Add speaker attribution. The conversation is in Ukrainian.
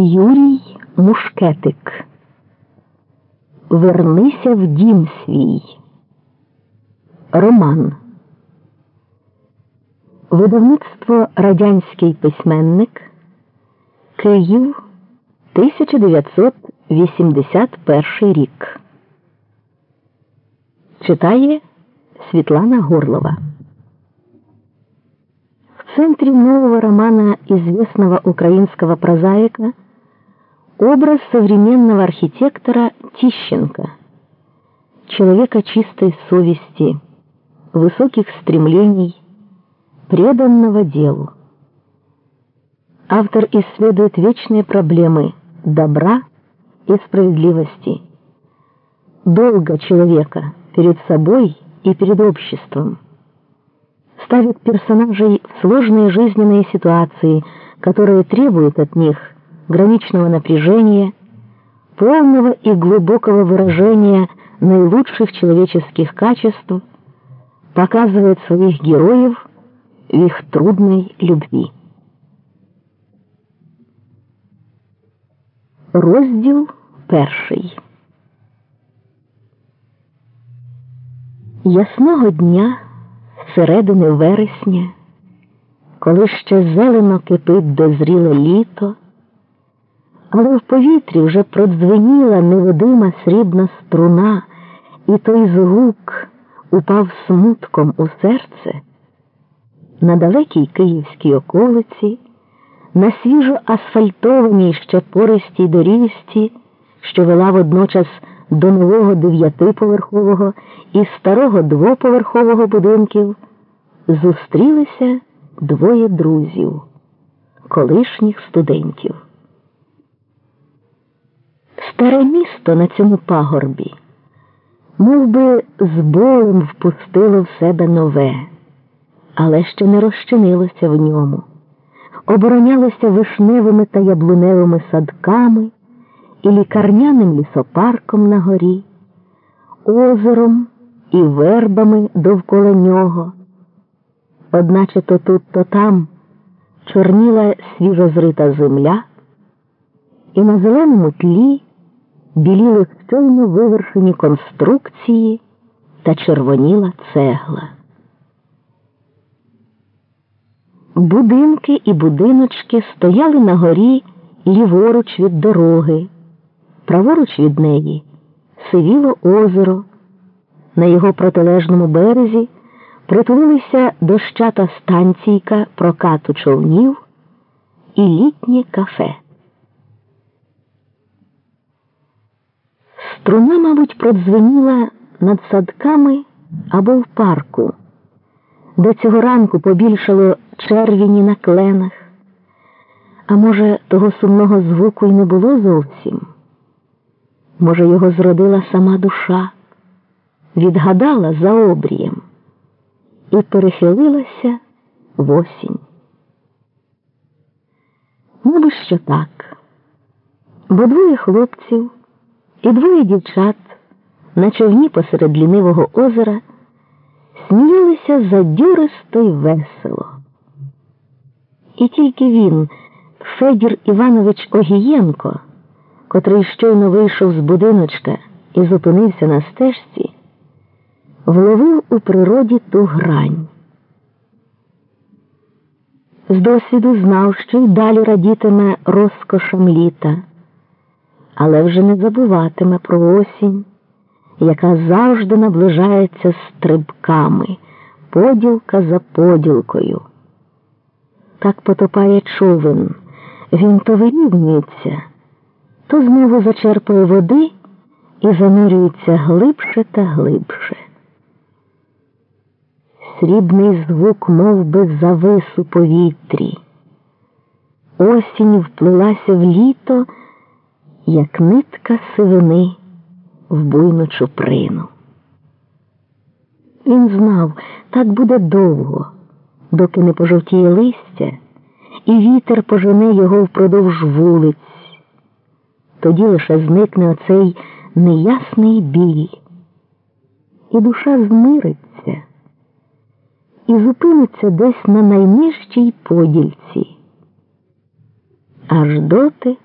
Speaker 1: Юрій Мушкетик. Вернися в дім свій. Роман. Видавництво Радянський письменник. Київ 1981 рік. Читає Світлана Горлова. В центре нового романа известного украинского прозаика образ современного архитектора Тищенко, человека чистой совести, высоких стремлений, преданного делу. Автор исследует вечные проблемы добра и справедливости, долга человека перед собой и перед обществом. Ставит персонажей в сложные жизненные ситуации, которые требуют от них граничного напряжения, полного и глубокого выражения наилучших человеческих качеств, показывает своих героев в их трудной любви. Розділ перший. Ясного дня середини вересня, коли ще зелено кипить дозріле літо, але в повітрі вже продзвеніла невидима срібна струна, і той звук упав смутком у серце, на далекій київській околиці, на свіжо асфальтованій ще пористій доріжці, що вела водночас до нового дев'ятиповерхового і старого двоповерхового будинків зустрілися двоє друзів, колишніх студентів. Старе місто на цьому пагорбі мов би, з болем впустило в себе нове, але ще не розчинилося в ньому, оборонялося вишневими та яблуневими садками і лікарняним лісопарком на горі, озером і вербами довкола нього. Одначе то тут, то там чорніла свіжозрита земля, і на зеленому тлі біліли щойно вивершені конструкції та червоніла цегла. Будинки і будиночки стояли на горі ліворуч від дороги, праворуч від неї сивіло озеро, на його протилежному березі притулилися дощата станційка прокату човнів і літнє кафе. Струна, мабуть, продзвеніла над садками або в парку, де цього ранку побільшало червіні на кленах, а може, того сумного звуку й не було зовсім. Може, його зродила сама душа, відгадала за обрієм і перехилилася в осінь. Мабуть, що так, бо двоє хлопців і двоє дівчат на човні посеред лінивого озера сміялися задюристо й весело. І тільки він, Федір Іванович Огієнко, котрий щойно вийшов з будиночка і зупинився на стежці, вловив у природі ту грань. З досвіду знав, що й далі радітиме розкошам літа, але вже не забуватиме про осінь, яка завжди наближається стрибками, поділка за поділкою. Так потопає човен, він то вирівнюється, то знову зачерпує води і занурюється глибше та глибше. Срібний звук мов би, завис у повітрі. Осінь вплилася в літо, як нитка сивини в буйну чуприну. Він знав, так буде довго, доки не пожовтіє листя, і вітер пожене його впродовж вулиць. Тоді лише зникне оцей неясний біль, і душа змириться і зупиниться десь на найнижчій подільці, аж доти.